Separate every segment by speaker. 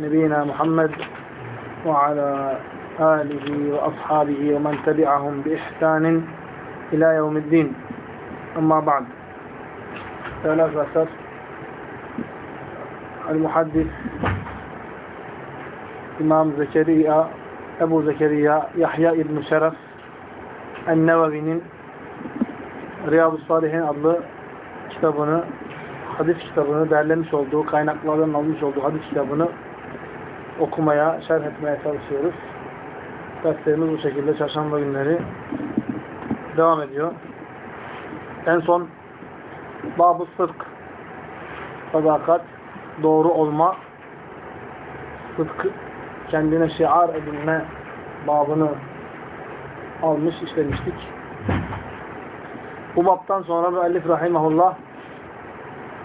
Speaker 1: نبينا محمد وعلى آله وأصحابه ومن تبعهم بإحسان إلى يوم الدين أما بعد ثلاثة أسر المحدث İmam Zekeriya, Ebu Zekeriya, Yahya İbn-i Şeref, En-Nevevi'nin Riyad-ı Salihin adlı kitabını, hadis kitabını derlemiş olduğu, kaynaklardan almış olduğu hadis kitabını okumaya, şerh etmeye çalışıyoruz. Derslerimiz bu şekilde çarşamba günleri devam ediyor. En son Bab-ı Sıdk, sadakat, doğru olma, sıdkı kendine şiar edinme babını almış, işlemiştik. Bu babtan sonra müellif rahimahullah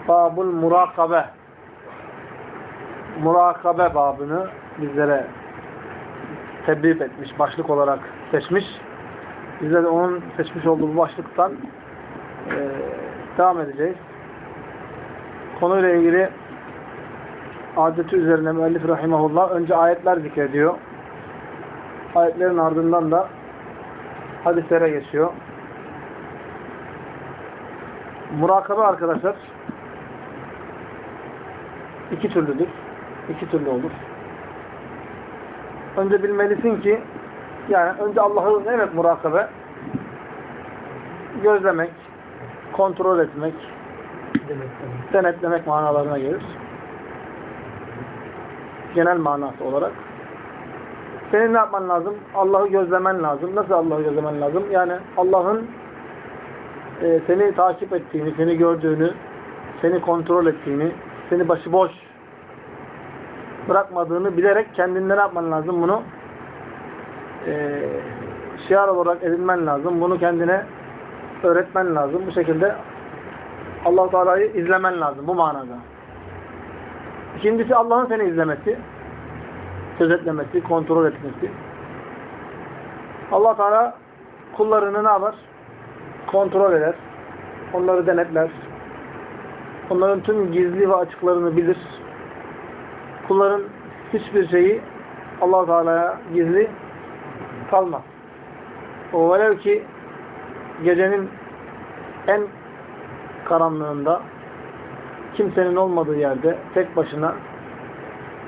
Speaker 1: babul murakabe murakabe babını bizlere tebrif etmiş, başlık olarak seçmiş. Bizler de onun seçmiş olduğu başlıktan e, devam edeceğiz. Konuyla ilgili adeti üzerine müellif rahimahullah önce ayetler zikrediyor. Ayetlerin ardından da hadislere geçiyor. Murakabe arkadaşlar iki türlüdür. İki türlü olur. Önce bilmelisin ki yani önce Allah'ı demek murakabe? Gözlemek, kontrol etmek, denetlemek manalarına gelir genel manası olarak. Senin ne yapman lazım? Allah'ı gözlemen lazım. Nasıl Allah'ı gözlemen lazım? Yani Allah'ın e, seni takip ettiğini, seni gördüğünü, seni kontrol ettiğini, seni başıboş bırakmadığını bilerek kendinde ne yapman lazım? Bunu e, şiar olarak edinmen lazım. Bunu kendine öğretmen lazım. Bu şekilde allah Teala'yı izlemen lazım bu manada. İkincisi Allah'ın seni izlemesi, gözetlemesi, kontrol etmesi. Allah Teala kullarını ne yapar? Kontrol eder. Onları denetler. Onların tüm gizli ve açıklarını bilir. Kulların hiçbir şeyi allah Teala'ya gizli kalmaz. O velev ki gecenin en karanlığında kimsenin olmadığı yerde tek başına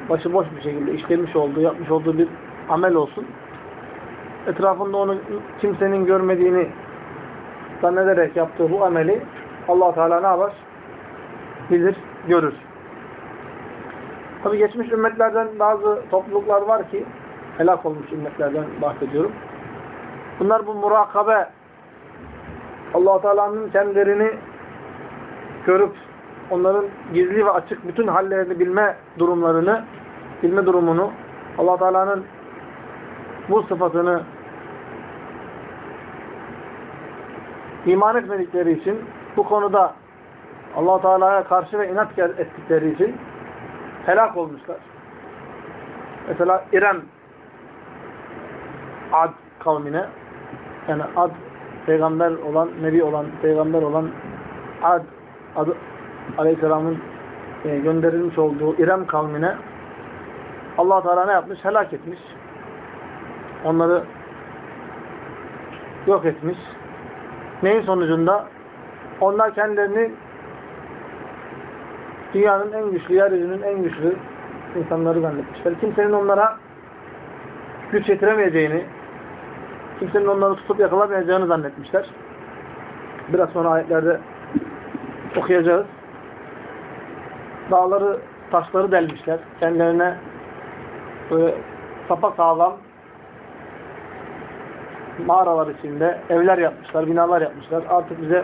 Speaker 1: başıboş bir şekilde işlemiş olduğu, yapmış olduğu bir amel olsun. Etrafında onu kimsenin görmediğini zannederek yaptığı bu ameli allah Teala ne yapar? Bilir, görür. Tabi geçmiş ümmetlerden bazı topluluklar var ki helak olmuş ümmetlerden bahsediyorum. Bunlar bu murakabe allah Teala'nın kendilerini görüp onların gizli ve açık bütün hallerini bilme durumlarını, bilme durumunu, allah Teala'nın bu sıfatını iman etmedikleri için, bu konuda allah Teala'ya karşı ve inat ettikleri için helak olmuşlar. Mesela İrem Ad kavmine yani Ad peygamber olan, nebi olan, peygamber olan Ad adı, Aleyhisselam'ın e, gönderilmiş olduğu İrem kavmine allah Teala ne yapmış? Helak etmiş. Onları yok etmiş. Neyin sonucunda? Onlar kendilerini dünyanın en güçlü, yeryüzünün en güçlü insanları zannetmişler. Kimsenin onlara güç yetiremeyeceğini, kimsenin onları tutup yakalamayacağını zannetmişler. Biraz sonra ayetlerde okuyacağız dağları, taşları delmişler. Kendilerine böyle sapa sağlam mağaralar içinde evler yapmışlar, binalar yapmışlar. Artık bize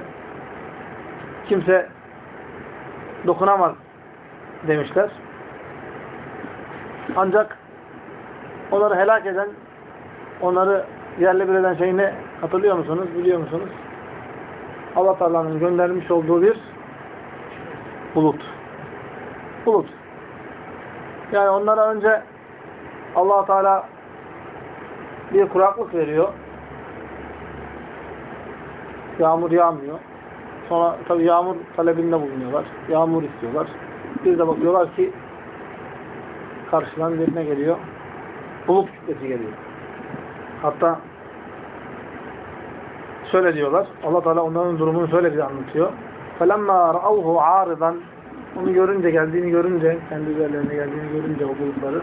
Speaker 1: kimse dokunamaz demişler. Ancak onları helak eden, onları yerle bir eden şey ne? Hatırlıyor musunuz? Biliyor musunuz? Allah Teala'nın göndermiş olduğu bir bulut bulut. Yani onlara önce allah Teala bir kuraklık veriyor. Yağmur yağmıyor. Sonra tabi yağmur talebinde bulunuyorlar. Yağmur istiyorlar. Bir de bakıyorlar ki karşıdan bir ne geliyor? Bulut kütlesi geliyor. Hatta şöyle diyorlar. Allah Teala onların durumunu şöyle bize anlatıyor. فَلَمَّا رَأَوْهُ عَارِضًا Onu görünce, geldiğini görünce, kendi üzerlerine geldiğini görünce o bulutları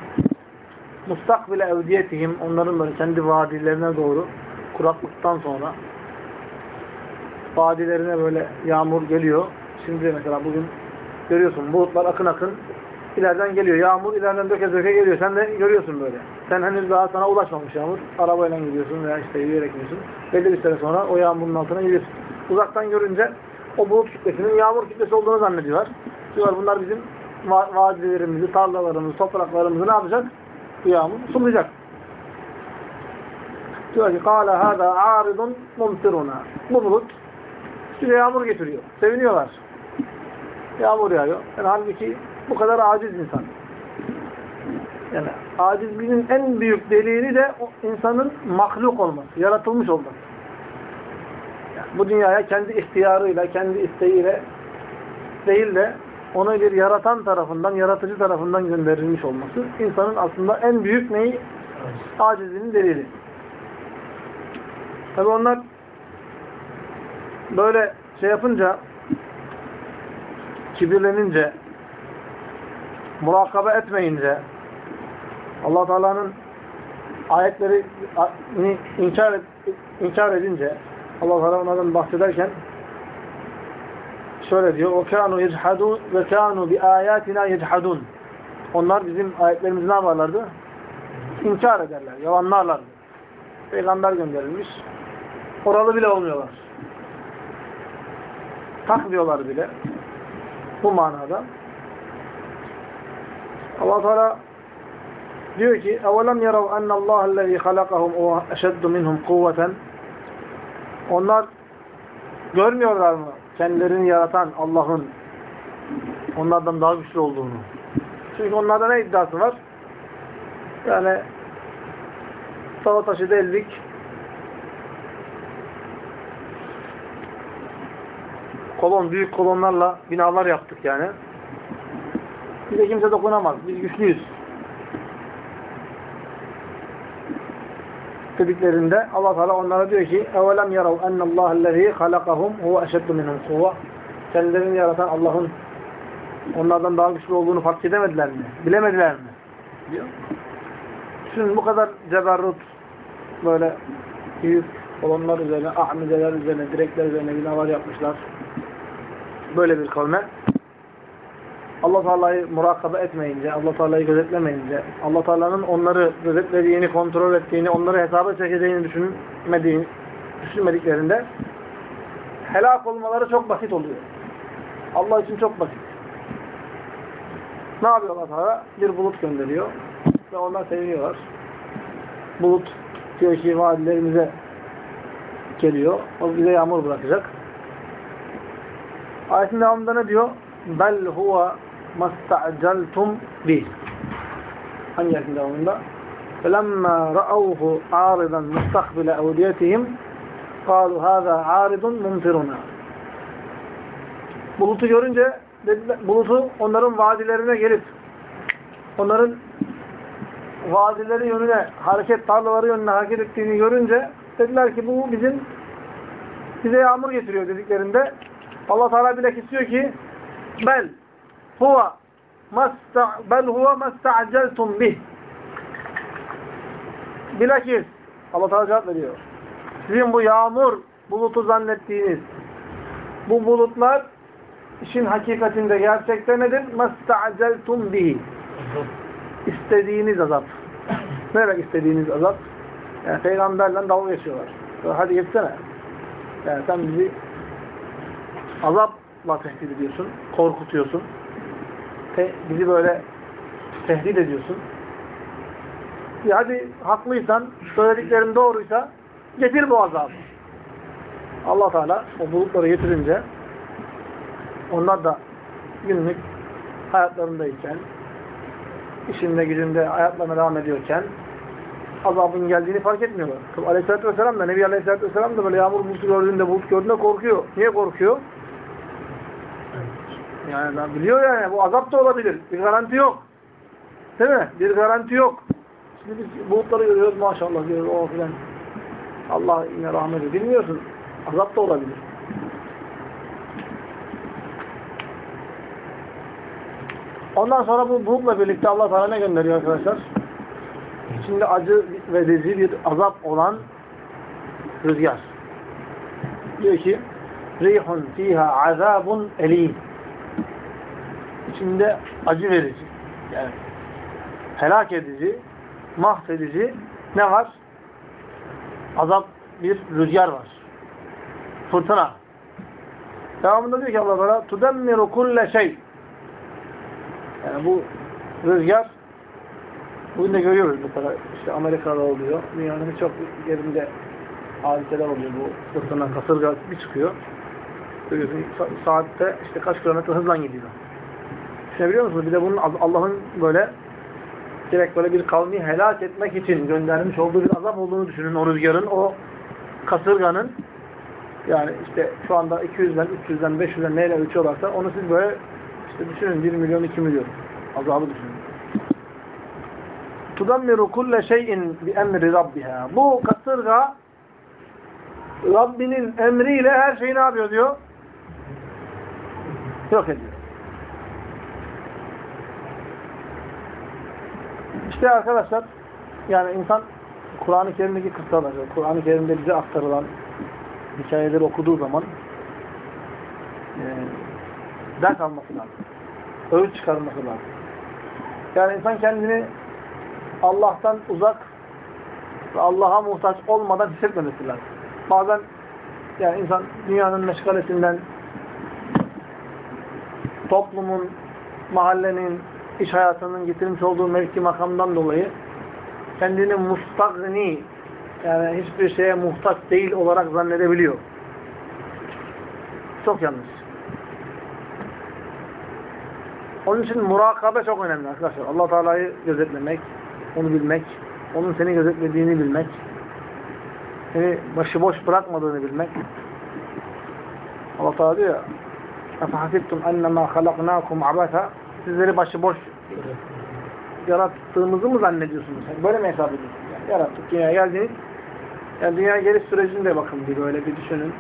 Speaker 1: mustakbile evdiyetihim onların böyle kendi vadilerine doğru kuraklıktan sonra vadilerine böyle yağmur geliyor. Şimdi de mesela bugün görüyorsun bulutlar akın akın ileriden geliyor. Yağmur ileriden döke döke geliyor. Sen de görüyorsun böyle. Sen henüz daha sana ulaşmamış yağmur. Arabayla gidiyorsun veya işte yürüyerek gidiyorsun. Belli bir süre sonra o yağmurun altına gidiyorsun. Uzaktan görünce o bulut kütlesinin yağmur kütlesi olduğunu zannediyorlar. Diyorlar bunlar bizim va vadilerimizi, tarlalarımızı, topraklarımızı ne yapacak? Bu yağmur sulayacak. Diyor ki قَالَ هَذَا عَارِضٌ مُمْتِرُنَا Bu bulut bize yağmur getiriyor. Seviniyorlar. Yağmur yağıyor. Yani halbuki bu kadar aciz insan. Yani acizliğinin en büyük delili de o insanın mahluk olması, yaratılmış olması. Yani bu dünyaya kendi ihtiyarıyla, kendi isteğiyle değil de onu bir yaratan tarafından, yaratıcı tarafından gönderilmiş olması insanın aslında en büyük neyi? Acizliğinin delili. Tabi onlar böyle şey yapınca kibirlenince murakabe etmeyince Allah Teala'nın ayetleri inkar, inkar edince Allah Teala onlardan bahsederken şöyle diyor ve kanu bi ayatina yechhadun onlar bizim ayetlerimizi ne yaparlardı? İnkar ederler, yalanlarlardı. Peygamber gönderilmiş. Oralı bile olmuyorlar. Takmıyorlar bile. Bu manada. Allah Teala diyor ki: "Evelem yarav enne Allah'ellezî halakahum o eşeddu minhum kuvveten." Onlar görmüyorlar mı kendilerini yaratan Allah'ın onlardan daha güçlü olduğunu? Çünkü onlarda ne iddiası var? Yani dağ taşı deldik, kolon, büyük kolonlarla binalar yaptık yani. Bize kimse dokunamaz. Biz güçlüyüz. Dediklerinde Allah Teala onlara diyor ki: "Evelem yarav ennallâhellezî halakahum huve eşeddu minhum kuvve." Kendilerini yaratan Allah'ın onlardan daha güçlü olduğunu fark edemediler mi? Bilemediler mi? Diyor. Bu kadar ceberrut böyle büyük kolonlar üzerine, ahmideler üzerine, direkler üzerine binalar yapmışlar böyle bir kavme Allah Teala'yı murakabe etmeyince, Allah Teala'yı gözetlemeyince, Allah Teala'nın onları gözetlediğini, kontrol ettiğini, onları hesaba çekeceğini düşünmediğini, düşünmediklerinde helak olmaları çok basit oluyor. Allah için çok basit. Ne yapıyor Allah Teala? Bir bulut gönderiyor ve onlar seviniyorlar. Bulut diyor ki vadilerimize geliyor. O bize yağmur bırakacak. Ayetin devamında ne diyor? Bel huve masta'celtum bih. Hangi ayetin devamında? فَلَمَّا رَأَوْهُ عَارِضًا مُسْتَقْبِلَ اَوْدِيَتِهِمْ قَالُوا هَذَا عَارِضٌ مُمْتِرُنَا Bulutu görünce, dediler, bulutu onların vadilerine gelip, onların vadileri yönüne, hareket tarlaları yönüne hareket ettiğini görünce, dediler ki bu bizim bize yağmur getiriyor dediklerinde Allah Teala bilakis diyor ki bel huve bel huve mesta'celtum bih bilakis Allah Teala cevap veriyor. Sizin bu yağmur bulutu zannettiğiniz bu bulutlar işin hakikatinde gerçekte nedir? Mesta'celtum bihi istediğiniz azap. Ne demek istediğiniz azap? Yani peygamberle dalga geçiyorlar. Hadi gitsene. Yani sen bizi azapla tehdit ediyorsun, korkutuyorsun. Te bizi böyle tehdit ediyorsun. Ya hadi haklıysan, söylediklerin doğruysa getir bu azabı. Allah Teala o bulutları getirince onlar da günlük hayatlarındayken işinde gücünde hayatlarına devam ediyorken azabın geldiğini fark etmiyorlar. Aleyhisselatü Vesselam da Nebi Aleyhisselatü Vesselam da böyle yağmur bulutu gördüğünde bulut gördüğünde korkuyor. Niye korkuyor? Yani biliyor yani bu azap da olabilir. Bir garanti yok. Değil mi? Bir garanti yok. Şimdi biz bulutları görüyoruz maşallah diyoruz o filan. Allah yine rahmeti. Bilmiyorsun. Azap da olabilir. Ondan sonra bu bulutla birlikte Allah Teala ne gönderiyor arkadaşlar? İçinde acı ve dizi bir azap olan rüzgar. Diyor ki rihun fiha azabun elim. İçinde acı verici. Yani helak edici, mahvedici ne var? Azap bir rüzgar var. Fırtına. Devamında diyor ki Allah Teala tudemmiru kulle şey. Yani bu rüzgar bugün de görüyoruz mesela işte Amerika'da oluyor. Dünyanın birçok yerinde hadiseler oluyor bu fırtına, kasırga bir çıkıyor. Görüyorsun sa- saatte işte kaç kilometre hızla gidiyor. Düşünebiliyor musunuz? Bir de bunun Allah'ın böyle direkt böyle bir kavmi helak etmek için göndermiş olduğu bir azap olduğunu düşünün o rüzgarın, o kasırganın yani işte şu anda 200'den, 300'den, 500'den neyle ölçüyorlarsa onu siz böyle işte düşünün 1 milyon, 2 milyon azabı düşünün. Tudammiru kulle şeyin bi emri rabbiha. Bu kasırga Rabbinin emriyle her şeyi ne yapıyor diyor? Yok ediyor. İşte arkadaşlar yani insan Kur'an-ı Kerim'deki kıssaları, Kur'an-ı Kerim'de bize aktarılan hikayeleri okuduğu zaman e, ders alması lazım. Öğüt çıkarması lazım. Yani insan kendini Allah'tan uzak ve Allah'a muhtaç olmadan hissetmemesi lazım. Bazen yani insan dünyanın meşgalesinden toplumun, mahallenin, iş hayatının getirmiş olduğu mevki makamdan dolayı kendini mustagni yani hiçbir şeye muhtaç değil olarak zannedebiliyor. Çok yanlış. Onun için murakabe çok önemli arkadaşlar. Allah Teala'yı gözetlemek, onu bilmek, onun seni gözetlediğini bilmek, seni başıboş bırakmadığını bilmek. Allah Teala diyor: "Efahasibtum ennemâ halaknâkum abâta?" Sizleri başıboş yarattığımızı mı zannediyorsunuz? Böyle mi hesap ediyorsunuz? Yani yarattık, dünyaya geldiniz. Yani dünyaya geliş sürecini de bakın bir böyle bir düşünün.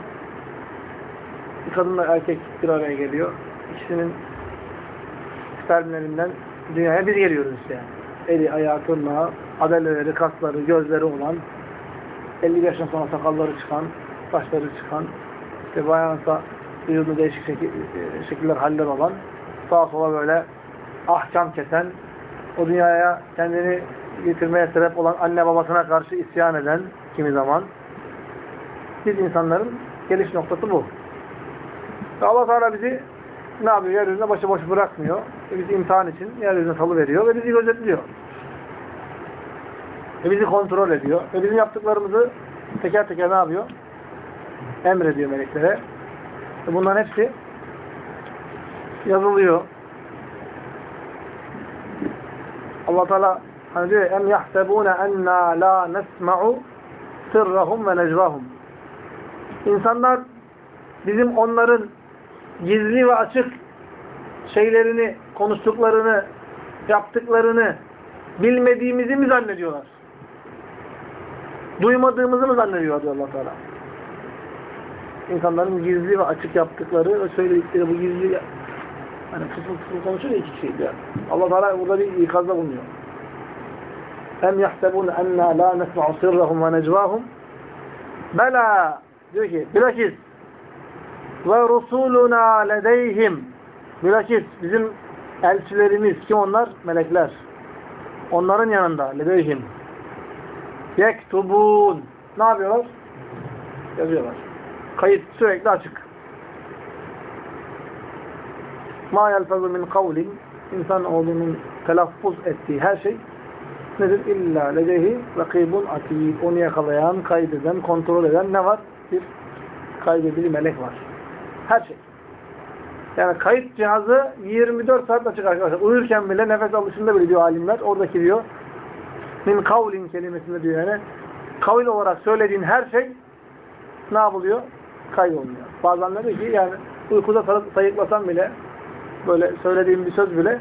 Speaker 1: Bir kadınla erkek bir araya geliyor. İkisinin spermlerinden dünyaya biz geliyoruz işte yani. Eli, ayağı, tırnağı, adaleleri, kasları, gözleri olan 50 yaşından sonra sakalları çıkan, saçları çıkan, işte bayansa vücudunda değişik şekil, şekiller, haller olan, sağa sola böyle ahkam kesen, o dünyaya kendini getirmeye sebep olan anne babasına karşı isyan eden kimi zaman biz insanların geliş noktası bu. Ve Allah Teala bizi ne yapıyor? Yeryüzüne başıboş bırakmıyor. E bizi imtihan için yeryüzüne salı veriyor ve bizi gözetliyor. Ve bizi kontrol ediyor. Ve bizim yaptıklarımızı teker teker ne yapıyor? Emrediyor meleklere. Ve bunların hepsi yazılıyor. Allah Teala hani diyor em yahsebune enna la nesma'u sırrahum ve necvahum. İnsanlar bizim onların gizli ve açık şeylerini, konuştuklarını, yaptıklarını bilmediğimizi mi zannediyorlar? Duymadığımızı mı zannediyor diyor allah Teala. İnsanların gizli ve açık yaptıkları ve söyledikleri bu gizli hani fısıl fısıl konuşuyor ya iki kişi. Yani. allah Teala burada bir ikazda bulunuyor. Hem yahsebun enna la nesma'u sirrahum ve necvahum Bela diyor ki bilakis ve rusuluna ledeyhim bilakis bizim elçilerimiz kim onlar? Melekler. Onların yanında ledeyhim yektubun ne yapıyorlar? Yazıyorlar. Kayıt sürekli açık. Ma yelfezu min kavlin insan oğlunun telaffuz ettiği her şey nedir? İlla ledeyhi rakibun atid. Onu yakalayan, kaydeden, kontrol eden ne var? Bir kaydedili melek var. Her şey. Yani kayıt cihazı 24 saat açık arkadaşlar. Uyurken bile nefes alışında bile diyor alimler. Oradaki diyor min kavlin kelimesinde diyor yani kavil olarak söylediğin her şey ne yapılıyor? Kaydoluyor. Bazen diyor ki yani uykuda sayıklasan bile böyle söylediğim bir söz bile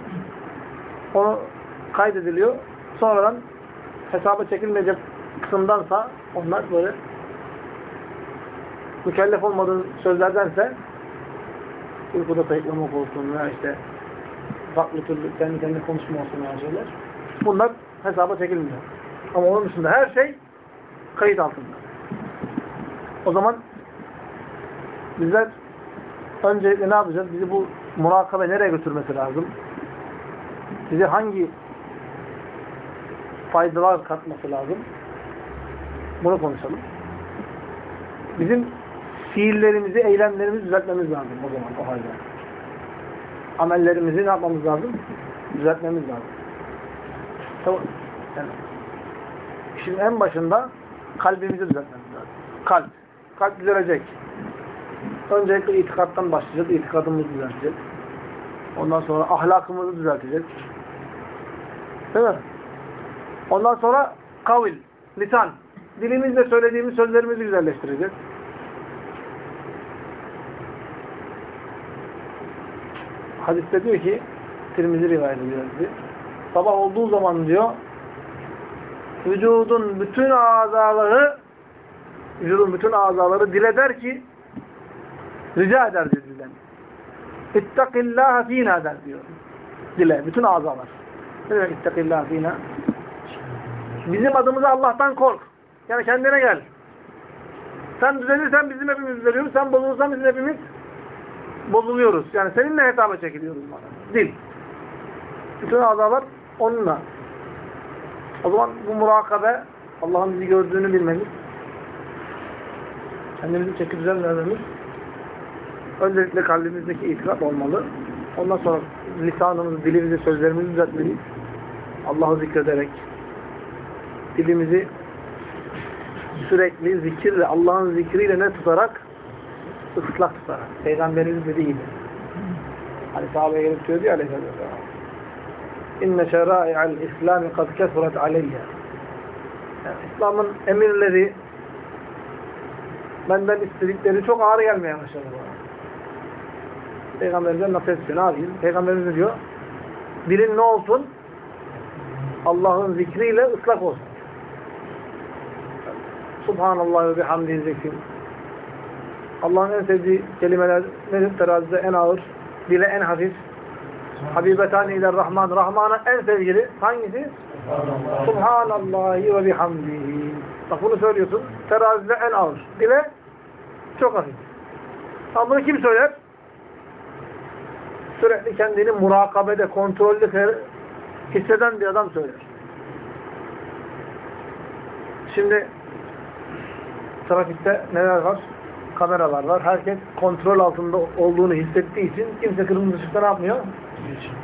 Speaker 1: onu kaydediliyor. Sonradan hesaba çekilmeyecek kısımdansa onlar böyle mükellef olmadığı sözlerdense uykuda sayıklamak olsun veya işte farklı türlü kendi kendine konuşma olsun yani şeyler. Bunlar hesaba çekilmiyor. Ama onun dışında her şey kayıt altında. O zaman bizler öncelikle ne yapacağız? Bizi bu murakabe nereye götürmesi lazım? Bize hangi faydalar katması lazım? Bunu konuşalım. Bizim fiillerimizi, eylemlerimizi düzeltmemiz lazım o zaman o halde. Amellerimizi ne yapmamız lazım? Düzeltmemiz lazım. Tamam. Yani, işin en başında kalbimizi düzeltmemiz lazım. Kalp. Kalp düzelecek. Öncelikle itikattan başlayacağız. İtikadımızı düzelteceğiz. Ondan sonra ahlakımızı düzelteceğiz. Değil mi? Ondan sonra kavil, lisan. Dilimizle söylediğimiz sözlerimizi güzelleştireceğiz. Hadiste diyor ki, Tirmizi rivayet ediyor. Sabah olduğu zaman diyor, vücudun bütün azaları vücudun bütün azaları dile der ki rica eder diyor. İttakillâhe fînâ der diyor. Dile, bütün azalar. Ne demek ittakillâhe fînâ? Bizim adımıza Allah'tan kork. Yani kendine gel. Sen düzelirsen bizim hepimiz düzeliyoruz. Sen bozulursan bizim hepimiz bozuluyoruz. Yani seninle hesaba çekiliyoruz. Bana. Dil. Bütün azalar onunla. O zaman bu murakabe Allah'ın bizi gördüğünü bilmemiz kendimizi çekip düzenlememiz öncelikle kalbimizdeki itikat olmalı. Ondan sonra lisanımızı, dilimizi, sözlerimizi düzeltmeliyiz. Allah'ı zikrederek dilimizi sürekli zikirle, Allah'ın zikriyle ne tutarak? Islak tutarak. Peygamberimiz dediği gibi. Hani sahabeye gelip söylüyor ya aleyhisselam. İnne şerâi'al İslâmi kad kesuret aleyye. Yani İslam'ın emirleri benden istedikleri çok ağır gelmeye başladı bana. Peygamberimizden nasihat istiyor. Ne yapayım? Peygamberimiz diyor? Dilin ne olsun? Allah'ın zikriyle ıslak olsun. Subhanallah ve bihamdihi zekrim. Allah'ın en sevdiği kelimeler nedir? Terazide en ağır, dile en hafif. Habibetani ile Rahman. Rahman'a en sevgili hangisi? Subhanallahi ve bihamdihi. Bak bunu söylüyorsun. Terazide en ağır. Dile çok hafif. Ama bunu kim söyler? Sürekli kendini murakabede, kontrollü hisseden bir adam söyler. Şimdi trafikte neler var? Kameralar var. Herkes kontrol altında olduğunu hissettiği için kimse kırmızı ışıkta ne yapmıyor?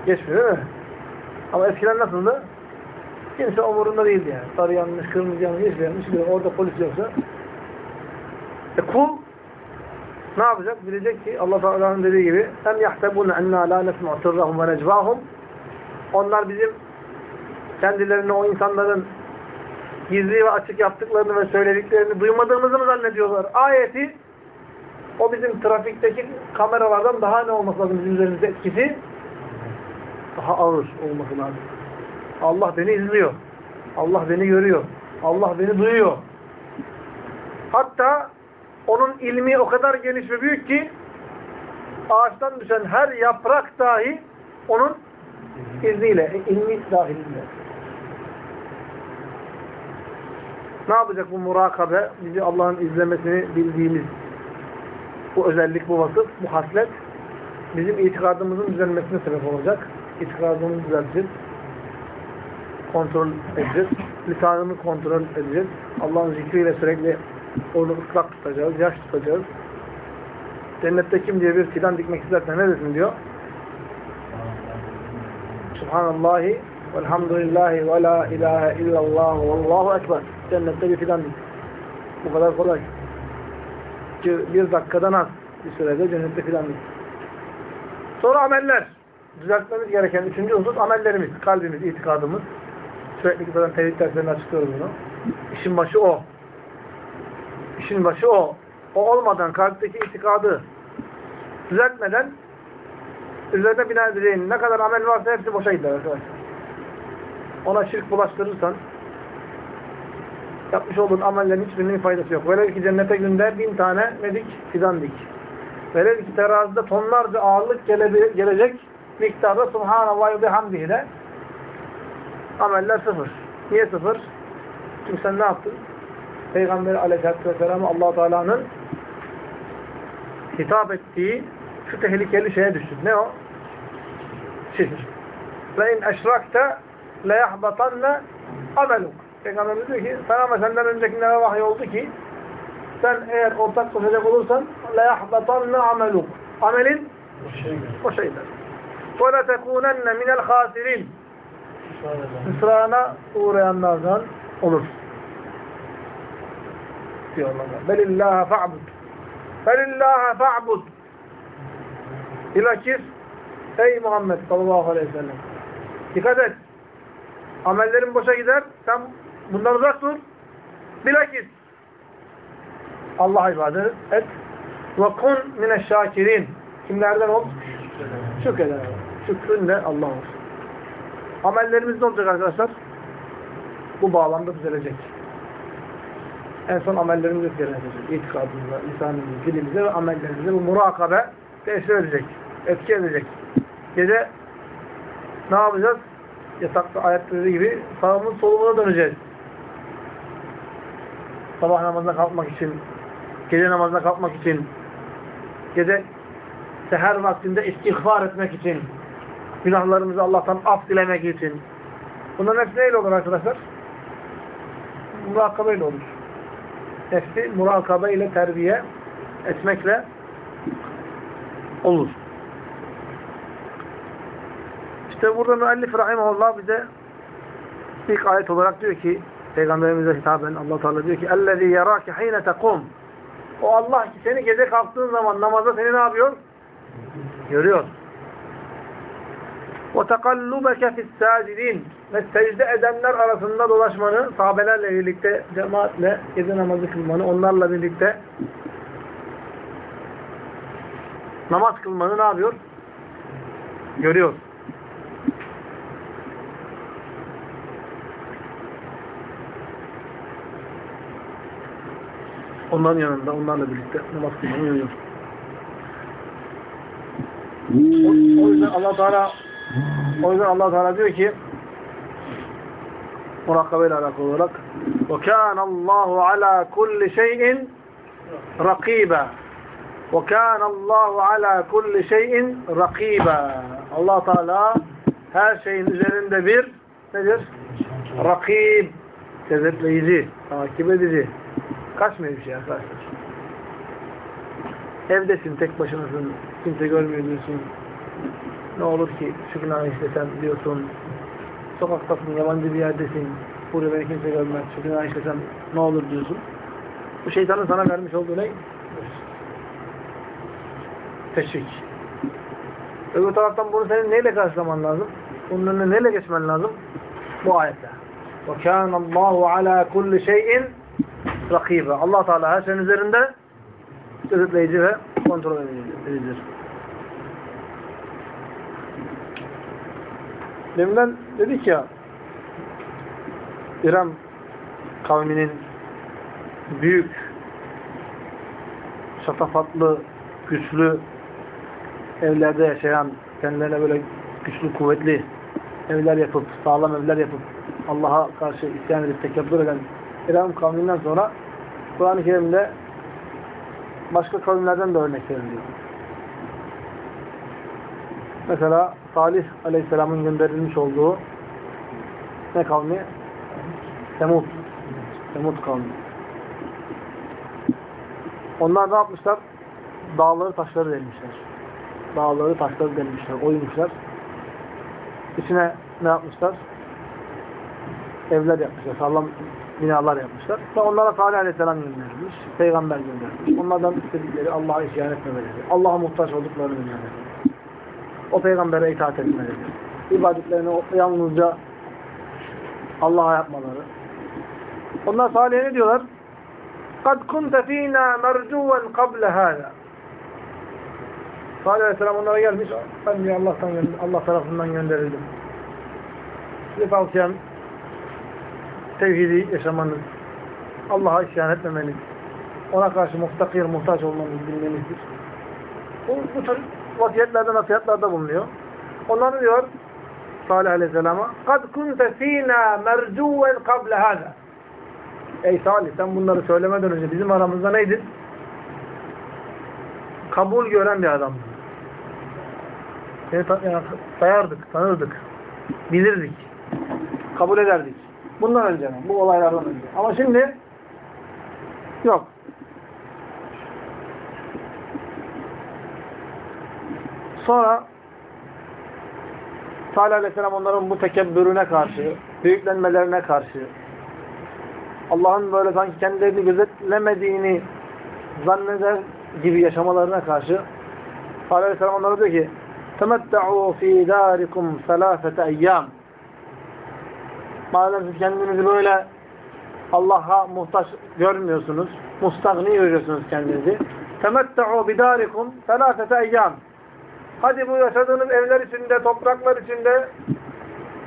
Speaker 1: Geçmiyor değil mi? Ama eskiden nasıldı? Kimse umurunda değildi yani. Sarı yanlış, kırmızı yanlış, yeşil yanlış. Orada polis yoksa. E kul ne yapacak? Bilecek ki Allah Teala'nın dediği gibi hem yahtebun enna la nesma'u ve necvahum onlar bizim kendilerini o insanların gizli ve açık yaptıklarını ve söylediklerini duymadığımızı mı zannediyorlar? Ayeti o bizim trafikteki kameralardan daha ne olması lazım bizim üzerimizde etkisi? Daha ağır olması lazım. Allah beni izliyor. Allah beni görüyor. Allah beni duyuyor. Hatta onun ilmi o kadar geniş ve büyük ki ağaçtan düşen her yaprak dahi onun izniyle, ilmi dahilinde. Ne yapacak bu murakabe? Bizi Allah'ın izlemesini bildiğimiz bu özellik, bu vasıf, bu haslet bizim itikadımızın düzelmesine sebep olacak. İtikadımızı düzelteceğiz. Kontrol edeceğiz. Lisanımızı kontrol edeceğiz. Allah'ın zikriyle sürekli onu ıslak tutacağız, yaş tutacağız. Cennette kim diye bir fidan dikmek istersen ne desin diyor? Subhanallahi velhamdülillahi ve la ilahe illallah ve allahu ekber. Cennette bir fidan dik. Bu kadar kolay. Ki bir dakikadan az bir sürede cennette fidan dik. Sonra ameller. Düzeltmemiz gereken üçüncü husus amellerimiz, kalbimiz, itikadımız. Sürekli zaten tevhid derslerinde açıklıyoruz bunu. İşin başı o. İşin başı o. O olmadan kalpteki itikadı düzeltmeden üzerine bina edeceğin ne kadar amel varsa hepsi boşa gider arkadaşlar. ona şirk bulaştırırsan yapmış olduğun amellerin hiçbirinin faydası yok. Velev ki cennete günde bin tane nedik? Fidan dik. Velev ki terazide tonlarca ağırlık gele, gelecek miktarda Subhanallah ve bihamdihi de ameller sıfır. Niye sıfır? Çünkü sen ne yaptın? Peygamberi aleyhissalatü vesselam'a allah Teala'nın hitap ettiği şu tehlikeli şeye düştün. Ne o? Şirk. Ve in eşrakte leyahbatanne ameluk. Peygamberimiz diyor ki sana ve senden öncekilere vahiy oldu ki sen eğer ortak koşacak olursan leyahbatanne ameluk. Amelin o şeyler. Ve letekunenne minel hasirin. Hüsrana uğrayanlardan olursun olur. Diyorlar. Belillâhe fa'bud. Belillâhe fa'bud. Bilakis ey Muhammed sallallahu aleyhi ve sellem dikkat et. Amellerin boşa gider. Sen bundan uzak dur. Bilakis Allah'a ibadet et. Ve kun mineşşâkirin. Kimlerden ol? Şükreden. Şükrün de Allah olsun. Amellerimiz ne olacak arkadaşlar? Bu bağlamda düzelecek. En son amellerimiz düzelecek. İtikadımıza, lisanımıza, dilimize ve amellerimize bu murakabe tesir edecek. Etki edecek. Gece ne yapacağız? Yatakta ayette dediği gibi sağımız solumuza döneceğiz. Sabah namazına kalkmak için, gece namazına kalkmak için, gece seher vaktinde istiğfar etmek için, günahlarımızı Allah'tan af dilemek için. Bunların hepsi neyle olur arkadaşlar? Murakabe ile olur. Hepsi murakabe ile terbiye etmekle olur. İşte burada müellif rahimahullah bize ilk ayet olarak diyor ki Peygamberimize hitaben Allah Teala diyor ki "Ellezî yerâke hîne tekum." O Allah ki seni gece kalktığın zaman namaza seni ne yapıyor? Görüyor. وَتَقَلُّبَكَ فِي السَّاجِدِينَ Ve secde edenler arasında dolaşmanı, sahabelerle birlikte, cemaatle gece namazı kılmanı, onlarla birlikte namaz kılmanı ne yapıyor? Görüyor. Onların yanında, onlarla birlikte namaz kılmanı görüyor. O, o yüzden Allah Teala o yüzden Allah Teala diyor ki murakabe ile alakalı olarak وَكَانَ اللّٰهُ عَلَى كُلِّ شَيْءٍ رَقِيبًا وَكَانَ اللّٰهُ عَلَى كُلِّ شَيْءٍ رَقِيبًا Allah Teala her şeyin üzerinde bir nedir? Rakib gözetleyici, takip edici. Kaçmıyor bir şey arkadaşlar. Evdesin, tek başınasın, kimse görmüyor diyorsun. Ne olur ki şu günahı işlesem diyorsun. Sokaktasın, yabancı bir yerdesin. Burada beni kimse görmez. Şu günahı işlesem ne olur diyorsun. Bu şeytanın sana vermiş olduğu ne? Teşvik. Öbür taraftan bunu senin neyle karşılaman lazım? Bunun önüne neyle geçmen lazım? Bu ayette. وَكَانَ اللّٰهُ عَلَى كُلِّ شَيْءٍ rakibe. Allah Teala her şeyin üzerinde gözetleyici ve kontrol edicidir. Deminden dedik ya İran kavminin büyük şatafatlı, güçlü evlerde yaşayan, kendilerine böyle güçlü, kuvvetli evler yapıp, sağlam evler yapıp Allah'a karşı isyan edip tekebbür eden İran kavminden sonra Kur'an-ı Kerim'de başka kavimlerden de örnek veriliyor. Mesela Salih Aleyhisselam'ın gönderilmiş olduğu ne kavmi? Semud. Semud kavmi. Onlar ne yapmışlar? Dağları taşları delmişler. Dağları taşları delmişler, oymuşlar. İçine ne yapmışlar? Evler yapmışlar, sağlam binalar yapmışlar. Ve onlara Salih Aleyhisselam gönderilmiş. Peygamber gönderilmiş. Onlardan istedikleri Allah'a isyan etmemeleri. Allah'a muhtaç olduklarını bilmeleri O peygambere itaat etmeleri. İbadetlerini yalnızca Allah'a yapmaları. Onlar Salih'e ne diyorlar? قَدْ كُنْتَ ف۪ينَا مَرْجُوًا قَبْلَ هَذَا Salih Aleyhisselam onlara gelmiş. Ben diyor Allah'tan Allah tarafından gönderildim. Size tavsiyem tevhidi yaşamanız, Allah'a isyan etmemeniz, ona karşı muhtakir, muhtaç olmanız bilmenizdir. Bu, bu tür vasiyetlerde, nasihatlerde bulunuyor. Ondan diyor Salih Aleyhisselam'a قَدْ كُنْتَ ف۪ينَا مَرْجُوًا قَبْلَ هَذَا Ey Salih sen bunları söylemeden önce bizim aramızda neydin? Kabul gören bir adamdın. Seni ta yani sayardık, tanırdık, bilirdik, kabul ederdik. Bundan önce mi? Bu olaylardan önce. Ama şimdi yok. Sonra Salih Aleyhisselam onların bu tekebbürüne karşı, büyüklenmelerine karşı, Allah'ın böyle sanki kendilerini gözetlemediğini zanneder gibi yaşamalarına karşı Salih Aleyhisselam onlara diyor ki تَمَتَّعُوا ف۪ي دَارِكُمْ ثَلَاثَةَ اَيَّامٍ Madem siz kendinizi böyle Allah'a muhtaç görmüyorsunuz, mustagni görüyorsunuz kendinizi. تَمَتَّعُوا بِدَارِكُمْ ثَلَاثَةَ اَيَّامٍ Hadi bu yaşadığınız evler içinde, topraklar içinde,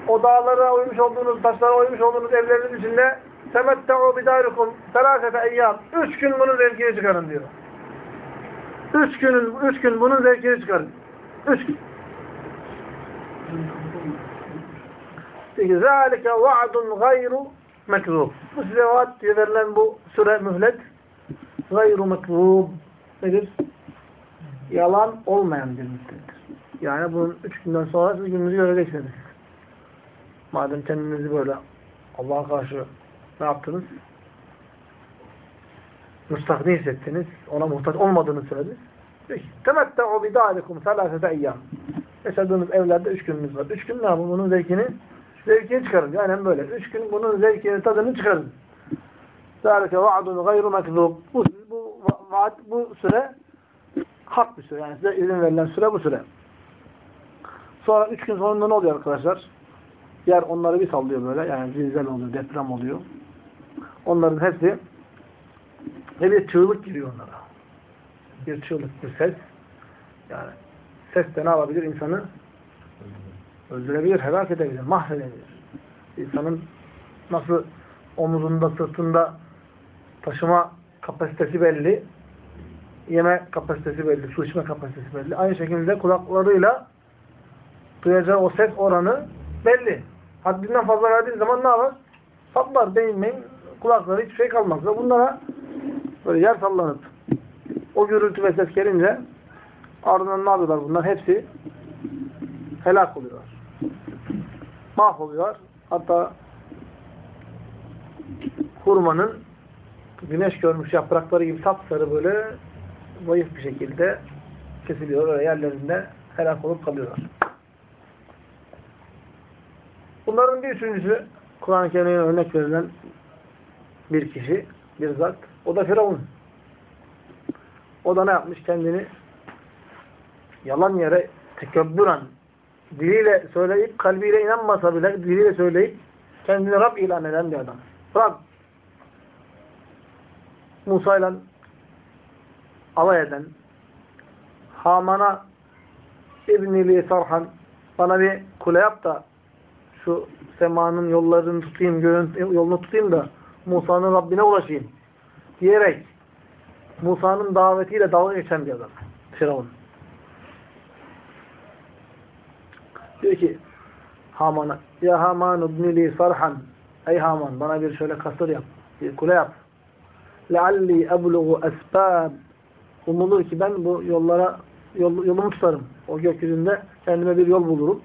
Speaker 1: o dağlara uymuş olduğunuz, taşlara uymuş olduğunuz evleriniz içinde temetteu bidarikum selasete eyyam. Üç gün bunun zevkini çıkarın diyor. Üç günün, üç gün bunun zevkini çıkarın. Üç gün. ذَٰلِكَ وَعْدٌ غَيْرُ مَكْذُوبٌ Bu size vaat diye verilen bu süre mühlet gayru mekzub nedir? Yalan olmayan bir müddettir. Yani bunun üç günden sonra siz gününüzü göreceksiniz. Madem kendinizi böyle Allah'a karşı ne yaptınız? Müstahni hissettiniz. Ona muhtaç olmadığını söylediniz. Peki. Temette'u bidâlikum selâsete eyyâm. Yaşadığınız evlerde üç gününüz var. Üç gün ne yapın? Bunun zevkini, zevkini çıkarın. Yani böyle. Üç gün bunun zevkini, tadını çıkarın. Zâlike va'dun gayru mekzûb. Bu, bu, vaat, bu süre hak bir süre. Yani size izin verilen süre bu süre. Sonra üç gün sonunda ne oluyor arkadaşlar? Yer onları bir sallıyor böyle. Yani zilzel oluyor, deprem oluyor. Onların hepsi ve bir çığlık giriyor onlara. Bir çığlık, bir ses. Yani ses de ne yapabilir? insanı öldürebilir, helak edebilir, mahvedebilir. İnsanın nasıl omuzunda, sırtında taşıma kapasitesi belli, yeme kapasitesi belli, su içme kapasitesi belli. Aynı şekilde kulaklarıyla duyacağı o ses oranı belli. Haddinden fazla verdiği zaman ne yapar? Patlar, beyin kulakları hiçbir şey kalmaz. Ve bunlara böyle yer sallanıp o gürültü ve ses gelince ardından ne yapıyorlar bunlar? Hepsi helak oluyorlar. Mahvoluyorlar. Hatta hurmanın güneş görmüş yaprakları gibi sapsarı böyle zayıf bir şekilde kesiliyor. Öyle yerlerinde helak olup kalıyorlar. Bunların bir üçüncüsü Kur'an-ı Kerim'e örnek verilen bir kişi, bir zat. O da Firavun. O da ne yapmış? Kendini yalan yere tekebbüren diliyle söyleyip, kalbiyle inanmasa bile diliyle söyleyip kendini Rab ilan eden bir adam. Rab. Musa ile alay eden Haman'a İbnili Sarhan bana bir kule yap da şu semanın yollarını tutayım, yolunu tutayım da Musa'nın Rabbine ulaşayım diyerek Musa'nın davetiyle dalga geçen bir adam. Firavun. Diyor ki Haman'a Ya Haman ibnili sarhan Ey Haman bana bir şöyle kasır yap. Bir kule yap. لَعَلِّي أَبْلُغُ أَسْبَابِ Umulur ki ben bu yollara yol, yolumu tutarım. O gökyüzünde kendime bir yol bulurum.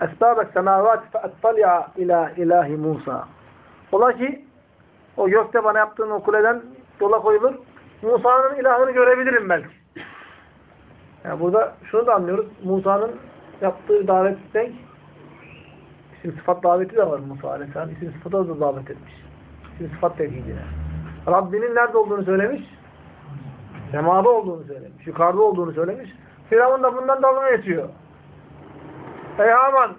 Speaker 1: Esbâbek semâvâti fe'ettali'a ilâ ilâhi Musa. Ola ki o gökte bana yaptığın o kuleden yola koyulur. Musa'nın ilahını görebilirim belki. Yani burada şunu da anlıyoruz. Musa'nın yaptığı davetten isim sıfat daveti de var Musa Aleyhisselam. İsim sıfata da davet etmiş. İsim sıfat tevhidine. Rabbinin nerede olduğunu söylemiş. Semada olduğunu söylemiş. Yukarıda olduğunu söylemiş. Firavun da bundan dalga geçiyor. Ey Haman!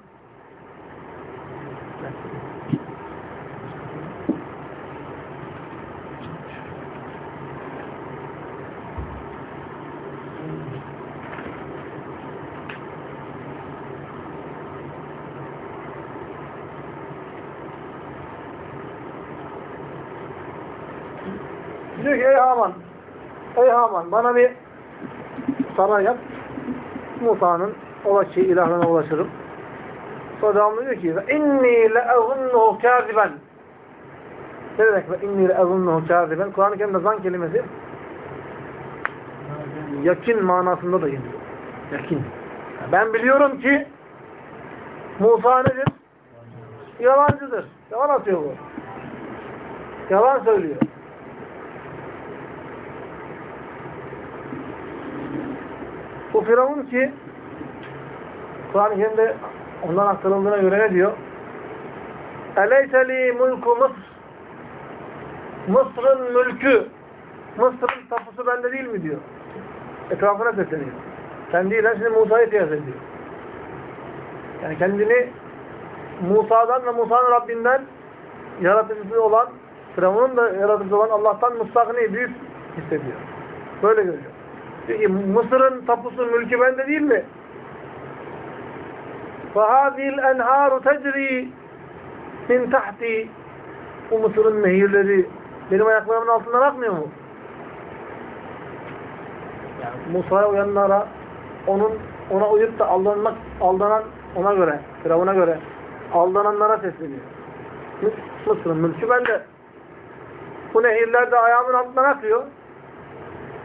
Speaker 1: diyor ki ey Haman ey Haman bana bir saray yap. Musa'nın olaşı ilahına ulaşırım. Sonra devamlı diyor ki inni le'azunnuhu kâziben ne demek ve inni le'azunnuhu kâziben Kur'an-ı Kerim'de zan kelimesi yakin manasında da geliyor. Yakin. Ben biliyorum ki Musa nedir? Yalancıdır. Yalan atıyor bu. Yalan söylüyor. Firavun ki Kur'an-ı Kerim'de ondan aktarıldığına göre ne diyor? Eleyse li mulku Mısır'ın mülkü Mısır'ın tapusu bende değil mi diyor. Etrafına sesleniyor. Kendiyle şimdi Musa'yı kıyas ediyor. Yani kendini Musa'dan ve Musa'nın Rabbinden yaratıcısı olan, Firavun'un da yaratıcısı olan Allah'tan mustakni, büyük hissediyor. Böyle görüyor. Peki Mısır'ın tapusu, mülkü bende değil mi? فَهَذِي الْاَنْهَارُ تَجْرِي min tahti Bu Mısır'ın nehirleri benim ayaklarımın altından akmıyor mu? Yani Musa'ya uyanlara onun ona uyup da aldanmak, aldanan ona göre, Firavun'a göre aldananlara sesleniyor. Mısır'ın mülkü bende. Bu nehirler de ayağımın altından akıyor.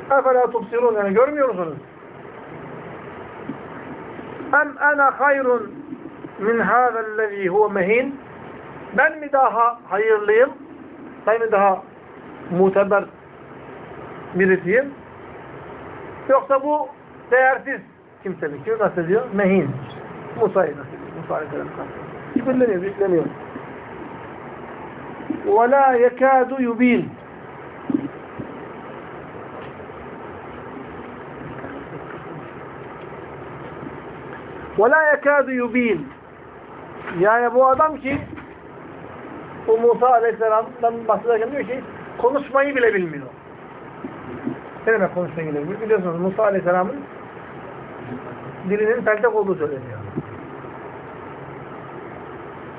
Speaker 1: Efela tubsirun yani görmüyor musunuz? Em ana hayrun min hâzellezî huve mehin ben mi daha hayırlıyım? Ben mi daha muteber birisiyim? Yoksa bu değersiz kimselik. Kimi kastediyor? Mehin. Musa'yı kastediyor. Musa Aleyhisselam kastediyor. Kibirleniyor, büyükleniyor. وَلَا يَكَادُ يُب۪ينَ وَلَا يَكَادُ يُب۪ينَ Yani bu adam ki bu Musa Aleyhisselam'dan bahsederken diyor ki konuşmayı bile bilmiyor. Ne demek konuşmayı bile bilmiyor? Biliyorsunuz Musa Aleyhisselam'ın dilinin peltek olduğu söyleniyor.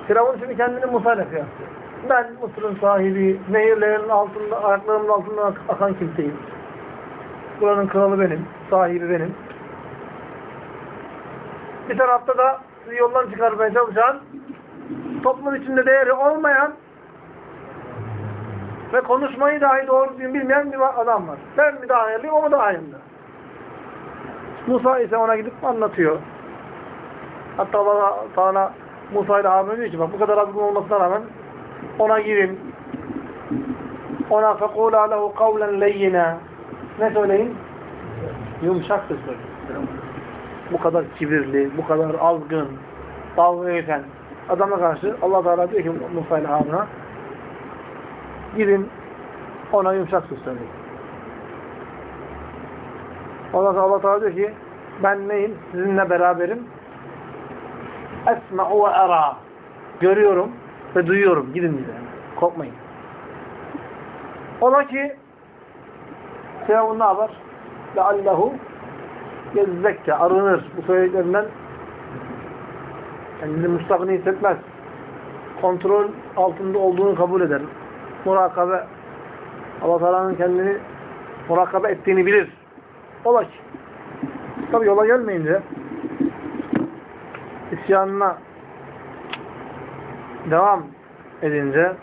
Speaker 1: Firavun şimdi kendini Musa ile kıyaslıyor. Ben Mısır'ın sahibi, nehirlerin altında, ayaklarımın altında akan kimseyim. Buranın kralı benim, sahibi benim. Bir tarafta da sizi yoldan çıkarmaya çalışan, toplum içinde değeri olmayan ve konuşmayı dahi doğru düzgün bilmeyen bir adam var. Ben mi daha hayırlıyım, o mu daha hayırlı? Musa ise ona gidip anlatıyor. Hatta Allah Teala Musa ile Harun diyor ki bak bu kadar azgın olmasına rağmen ona girin. Ona فَقُولَا لَهُ قَوْلًا لَيِّنَا Ne söyleyin? Yumuşak söz söyleyin. bu kadar kibirli, bu kadar azgın, dalga geçen adama karşı Allah Teala diyor ki Musa ile Harun'a gidin ona yumuşak söz söyleyin. Ondan sonra Allah Teala diyor ki ben neyim? Sizinle beraberim. Esma'u ve era. Görüyorum ve duyuyorum. Gidin diye. Korkmayın. Ola ki Firavun ne yapar? Leallehu yezzekke, arınır bu söylediklerinden kendini müstakını hissetmez. Kontrol altında olduğunu kabul eder. Murakabe Allah Teala'nın kendini murakabe ettiğini bilir. Ola ki. Tabi yola gelmeyince isyanına devam edince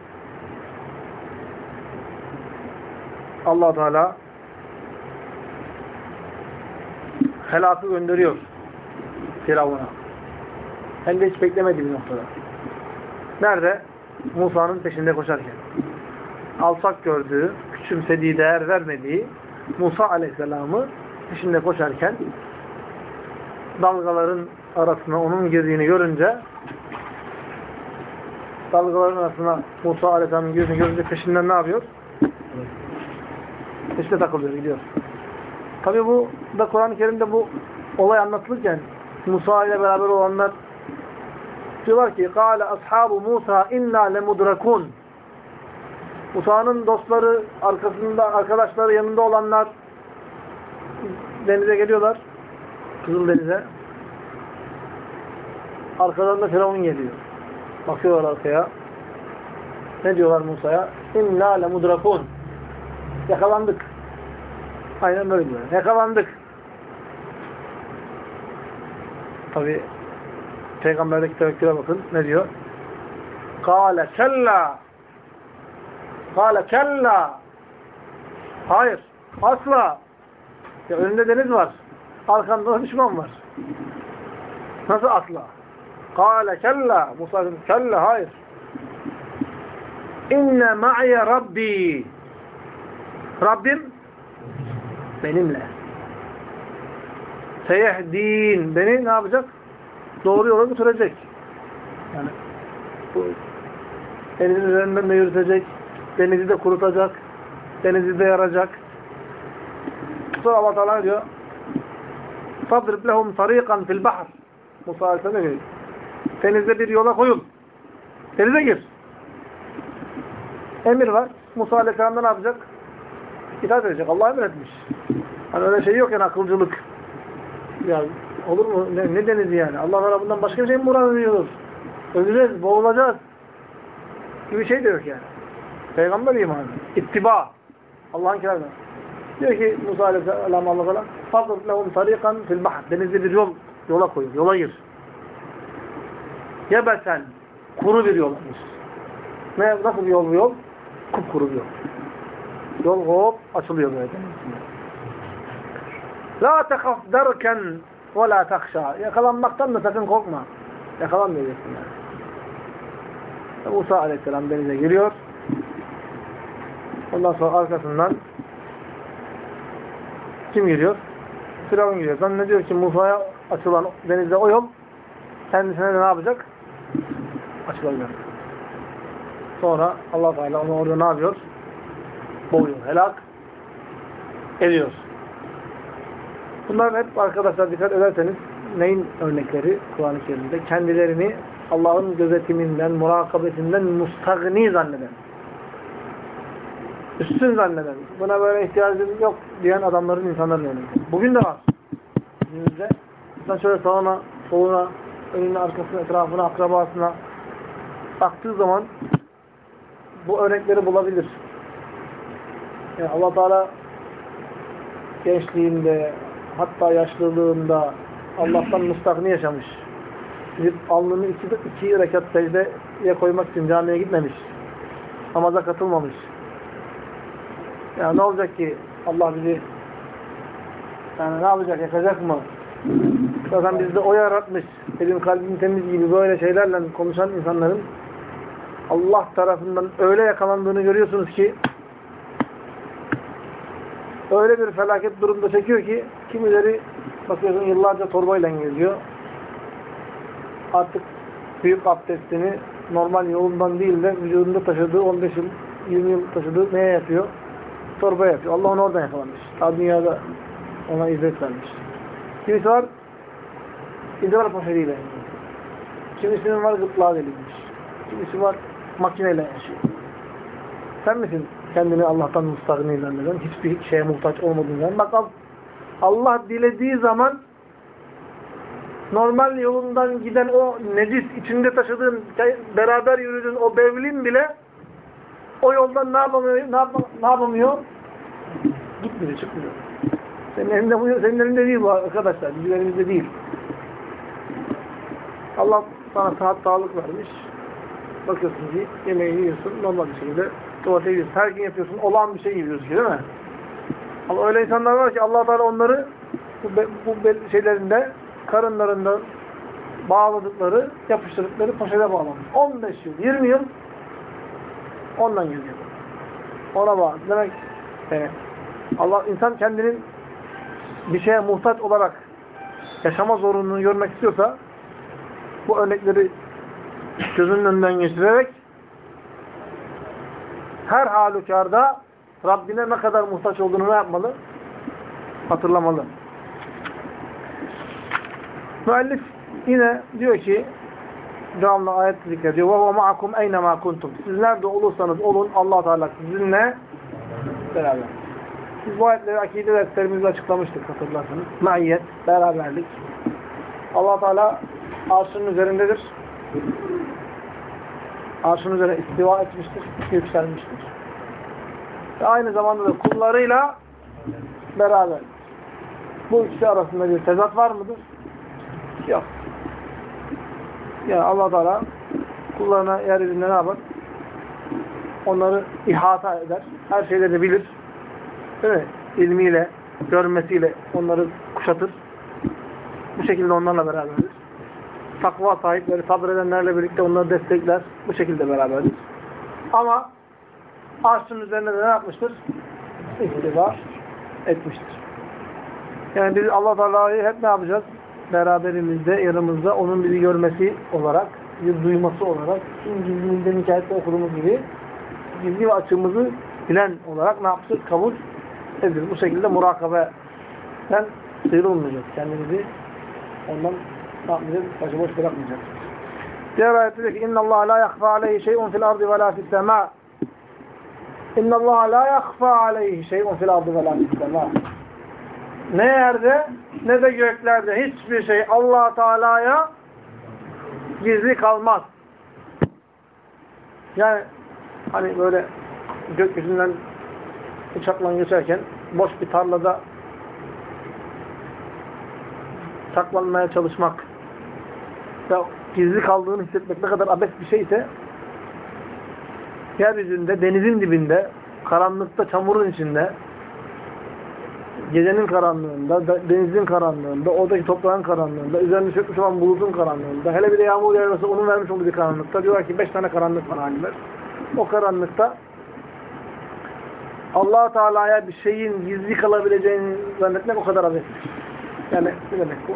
Speaker 1: Allah Teala helakı gönderiyor Firavun'a. Hem de hiç beklemediği bir noktada. Nerede? Musa'nın peşinde koşarken. Alçak gördüğü, küçümsediği, değer vermediği Musa Aleyhisselam'ı peşinde koşarken dalgaların arasına onun girdiğini görünce dalgaların arasına Musa Aleyhisselam'ın girdiğini görünce peşinden ne yapıyor? Peşine takılıyor, gidiyor. Tabi bu da Kur'an-ı Kerim'de bu olay anlatılırken Musa ile beraber olanlar diyorlar ki قَالَ أَصْحَابُ Musa inna lemudrakun Musa'nın dostları, arkasında arkadaşları, yanında olanlar denize geliyorlar. Kızıl denize. Arkadan da Firavun geliyor. Bakıyorlar arkaya. Ne diyorlar Musa'ya? İnna lemudrakun. Yakalandık. Aynen böyle diyor. Yakalandık. Tabi Peygamberdeki tevekküle bakın. Ne diyor? Kale kella Kale kella Hayır. Asla. Ya önünde deniz var. Arkanda da düşman var. Nasıl asla? Kale kella. Musa kella. Hayır. İnne ma'ye Rabbi. Rabbim benimle. Seyehdin. Beni ne yapacak? Doğru yola götürecek. Yani bu denizin üzerinden de yürütecek. Denizi de kurutacak. Denizi de yaracak. Sonra Allah Teala diyor فَضْرِبْ لَهُمْ طَر۪يقًا fil الْبَحْرِ Musa Aleyhisselam diyor Denizde bir yola koyun. Denize gir. Emir var. Musa Aleyhisselam ne yapacak? İtaat edecek. Allah emretmiş. Hani öyle şey yok yani akılcılık. Ya olur mu? Ne, ne denizi yani? Allah tarafından başka bir şey mi murad ediyoruz? Öleceğiz, boğulacağız. Gibi şey de yok yani. Peygamber imanı. İttiba. Allah'ın kelamı. Diyor ki Musa Aleyhisselam Allah falan فَضْرِبْ لَهُمْ طَرِيقًا fil الْبَحْرِ Denizde bir yol, yola koyun. Yola gir. Yebesen. Kuru bir yol. Ne, nasıl bir yol bu yol? Kupkuru bir yol. Yol hop açılıyor böyle. La tekaf derken ve la takşa. Yakalanmaktan da sakın korkma. Yakalanmayacaksın yani. Musa aleyhisselam denize giriyor. Ondan sonra arkasından kim giriyor? Firavun giriyor. Zannediyor ki Musa'ya açılan denizde o yol kendisine de ne yapacak? Açılacak. Sonra Allah Teala onu orada ne yapıyor? Boğuyor. Helak ediyor. Bunlar hep arkadaşlar dikkat ederseniz neyin örnekleri Kur'an-ı Kerim'de? Kendilerini Allah'ın gözetiminden, murakabetinden mustagni zanneden. Üstün zanneden. Buna böyle ihtiyacım yok diyen adamların, insanların örnekleri. Bugün de var. Günümüzde. İnsan şöyle sağına, soluna, önüne, arkasına, etrafına, akrabasına baktığı zaman bu örnekleri bulabilir. Yani allah Teala gençliğinde, hatta yaşlılığında Allah'tan müstakni yaşamış. Gidip alnını iki, iki rekat secdeye koymak için camiye gitmemiş. Namaza katılmamış. Yani ne olacak ki Allah bizi yani ne yapacak? Yakacak mı? Zaten bizde o yaratmış. Benim kalbim temiz gibi böyle şeylerle konuşan insanların Allah tarafından öyle yakalandığını görüyorsunuz ki öyle bir felaket durumda çekiyor ki kimileri bakıyorsun yıllarca torbayla geziyor. Artık büyük abdestini normal yolundan değil de vücudunda taşıdığı 15 yıl, 20 yıl taşıdığı neye yapıyor? Torba yapıyor. Allah onu oradan yakalamış. Ta dünyada ona izzet vermiş. Kimisi var idrar poşetiyle. Kimisinin var gırtlağı delinmiş. Kimisi var makineyle yaşıyor. Sen misin kendini Allah'tan müstahni zanneden, hiçbir şeye muhtaç olmadığından. Bak Allah dilediği zaman normal yolundan giden o necis, içinde taşıdığın, beraber yürüdüğün o bevlin bile o yoldan ne yapamıyor? Ne, yap ne yapamıyor? Gitmiyor, çıkmıyor. Senin elinde, bu, senin elinde değil bu arkadaşlar. Bizim değil. Allah sana saat sağlık vermiş. Bakıyorsun ki yemeğini yiyorsun. Normal bir şekilde tuvalete gidiyorsun. Her gün yapıyorsun. Olan bir şey yiyorsun değil mi? Ama öyle insanlar var ki allah Teala onları bu, bu şeylerinde karınlarında bağladıkları, yapıştırdıkları poşete bağlamış. 15 yıl, 20 yıl ondan geliyor. Ona bağlı. Demek yani Allah insan kendinin bir şeye muhtaç olarak yaşama zorunluluğunu görmek istiyorsa bu örnekleri gözünün önünden geçirerek her halükarda Rabbine ne kadar muhtaç olduğunu ne yapmalı? Hatırlamalı. Müellif yine diyor ki devamlı ayet zikrediyor. وَهُوَ مَعَكُمْ اَيْنَمَا كُنْتُمْ Siz nerede olursanız olun allah Teala sizinle beraber. Biz bu ayetleri akide derslerimizde açıklamıştık hatırlarsanız. Maiyet, beraberlik. allah Teala arşının üzerindedir. Arşın üzerine istiva etmiştir, yükselmiştir. Ve aynı zamanda da kullarıyla beraber. Bu ikisi arasında bir tezat var mıdır? Yok. Yani allah Teala kullarına yeryüzünde ne yapar? Onları ihata eder. Her şeyleri bilir. Değil mi? İlmiyle, görmesiyle onları kuşatır. Bu şekilde onlarla beraberdir. Takva sahipleri, sabredenlerle birlikte onları destekler. Bu şekilde beraberdir. Ama arşın üzerine de ne yapmıştır? İstiva etmiştir. Yani biz Allah Teala'yı hep ne yapacağız? Beraberimizde, yanımızda onun bizi görmesi olarak, bir duyması olarak, tüm gizlimizde hikayette okuduğumuz gibi gizli ve açığımızı bilen olarak ne yapacağız? Kabul edilir. Bu şekilde murakabeden sıyrılmayacağız. Kendimizi ondan ne yapmayacağız? Başıboş bırakmayacağız. Diğer ayette diyor ki اِنَّ اللّٰهَ لَا يَخْفَى عَلَيْهِ شَيْءٌ فِي الْأَرْضِ وَلَا فِي السَّمَاءِ اِنَّ اللّٰهَ لَا يَخْفَى عَلَيْهِ شَيْءٌ فِي الْأَرْضِ وَلَا فِي السَّمَاءِ Ne yerde ne de göklerde hiçbir şey allah Teala'ya gizli kalmaz. Yani hani böyle gökyüzünden uçakla geçerken boş bir tarlada saklanmaya çalışmak ve gizli kaldığını hissetmek ne kadar abes bir şeyse yeryüzünde, denizin dibinde, karanlıkta, çamurun içinde gecenin karanlığında, denizin karanlığında, oradaki toprağın karanlığında, üzerinde çökmüş olan bulutun karanlığında, hele bir de yağmur yağarsa onun vermiş olduğu karanlıkta, diyorlar ki beş tane karanlık var alimler. O karanlıkta allah Teala'ya bir şeyin gizli kalabileceğini zannetmek o kadar abes. Yani ne demek bu?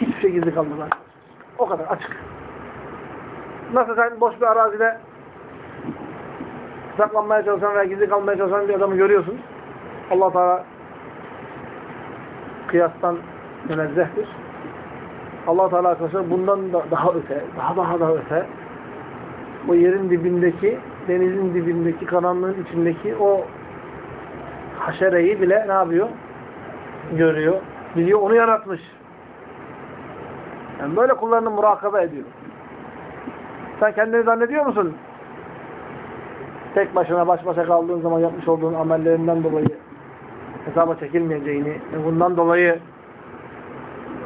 Speaker 1: Hiçbir şey gizli kalmaz. O kadar açık. Nasıl sen boş bir arazide saklanmaya çalışan veya gizli kalmaya çalışan bir adamı görüyorsun. allah Teala kıyastan münezzehtir. allah Teala arkadaşlar bundan da daha öte, daha daha daha öte o yerin dibindeki, denizin dibindeki, karanlığın içindeki o haşereyi bile ne yapıyor? Görüyor. Biliyor, onu yaratmış. Yani böyle kullarını murakabe ediyor. Sen kendini zannediyor musun? Tek başına baş başa kaldığın zaman yapmış olduğun amellerinden dolayı hesaba çekilmeyeceğini, bundan dolayı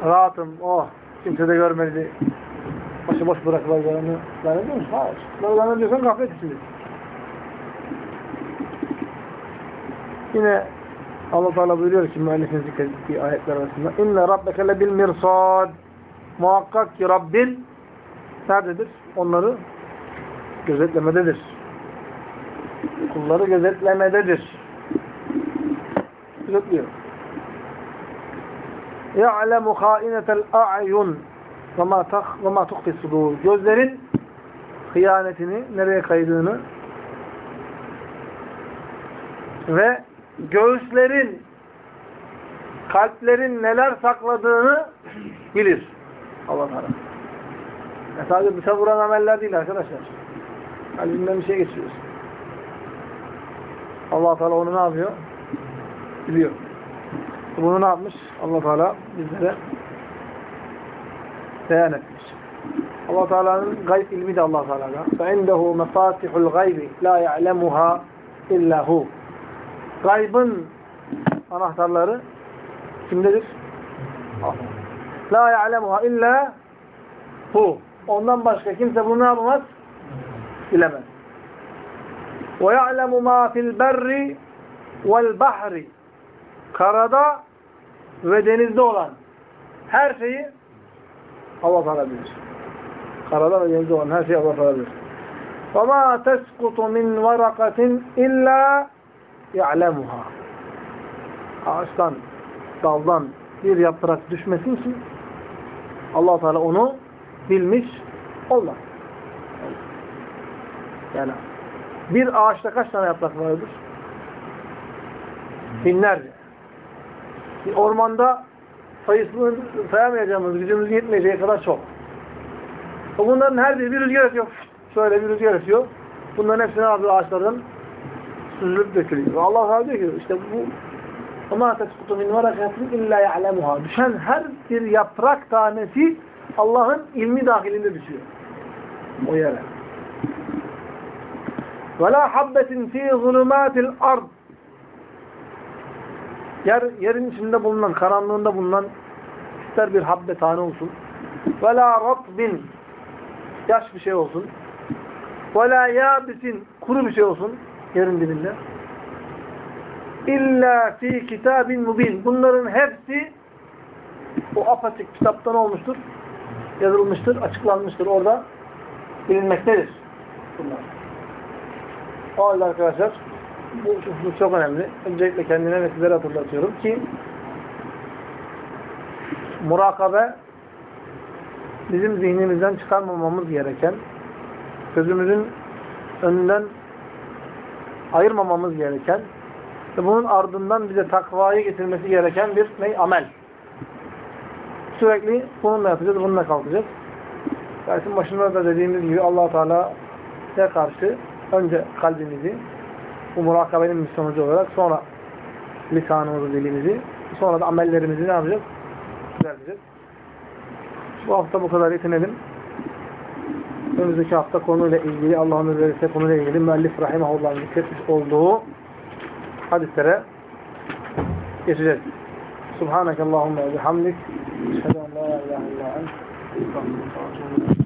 Speaker 1: rahatım, oh, kimse de görmedi, başıboş bırakılacağını zannediyor musun? Hayır. Böyle zannediyorsan gaflet içindesin. Yine Allah Teala buyuruyor ki müellifin zikrettiği ayetler arasında İnne rabbeke lebil mirsad Muhakkak ki Rabbin nerededir? Onları gözetlemededir Kulları gözetlemededir. Gözetliyor. يَعْلَمُ خَائِنَةَ الْاَعْيُنِ وَمَا تُخْفِ الصُّدُورِ Gözlerin hıyanetini, nereye kaydığını ve göğüslerin, kalplerin neler sakladığını bilir. Allah Teala. Yani sadece dışa vuran ameller değil arkadaşlar. Kalbinden bir şey geçiriyorsun. allah Teala onu ne yapıyor? Biliyor. Bunu ne yapmış? allah Teala bizlere beyan etmiş. allah Teala'nın gayb ilmi de allah Teala'da. فَاِنْدَهُ مَفَاتِحُ الْغَيْبِ لَا يَعْلَمُهَا اِلَّا هُ Gaybın anahtarları kimdedir? La ya'lemuha illa hu. Ondan başka kimse bunu ne yapamaz? Bilemez. Ve ya'lemu ma fil berri vel bahri. Karada ve denizde olan her şeyi Allah Teala bilir. Karada ve denizde olan her şeyi Allah Teala bilir. وَمَا تَسْقُطُ مِنْ وَرَقَةٍ اِلَّا يَعْلَمُهَا Ağaçtan, daldan bir yaprak düşmesin ki allah Teala onu bilmiş olmaz. Yani bir ağaçta kaç tane yaprak vardır? Binlerce. Bir ormanda sayısını sayamayacağımız, gücümüz yetmeyeceği kadar çok. Bunların her biri bir rüzgar esiyor. Şöyle bir rüzgar esiyor. Bunların hepsini alıyor ağaçların süzülüp dökülüyor. Allah Teala diyor ki işte bu وَمَا تَسْقُطُ مِنْ وَرَقَةٍ اِلَّا يَعْلَمُهَا Düşen her bir yaprak tanesi Allah'ın ilmi dahilinde düşüyor. O yere. Ve la habbetin fi zulumatil ard. Yer, yerin içinde bulunan, karanlığında bulunan ister bir habbe tane olsun. Ve la ratbin. Yaş bir şey olsun. Ve la. Kuru bir şey olsun. Yerin dibinde. İlla fi kitabin mubin. Bunların hepsi o apaçık kitaptan olmuştur. Yazılmıştır, açıklanmıştır. Orada bilinmektedir. Bunlar. O halde arkadaşlar bu, bu çok önemli. Öncelikle kendine ve sizlere hatırlatıyorum ki murakabe bizim zihnimizden çıkarmamamız gereken gözümüzün önünden ayırmamamız gereken ve bunun ardından bize takvayı getirmesi gereken bir ne? amel. Sürekli bununla yapacağız, bununla kalkacağız. Dersin başında da dediğimiz gibi allah Teala'ya karşı önce kalbimizi bu murakabenin bir sonucu olarak sonra lisanımızı, dilimizi sonra da amellerimizi ne yapacağız? Düzelteceğiz. Bu hafta bu kadar yetinelim. Önümüzdeki hafta konuyla ilgili Allah'ın özellikle konuyla ilgili müellif rahimahullah'ın zikretmiş olduğu hadislere geçeceğiz. Subhaneke Allahümme ve bihamdik. Eşhedü la ilahe illa ent.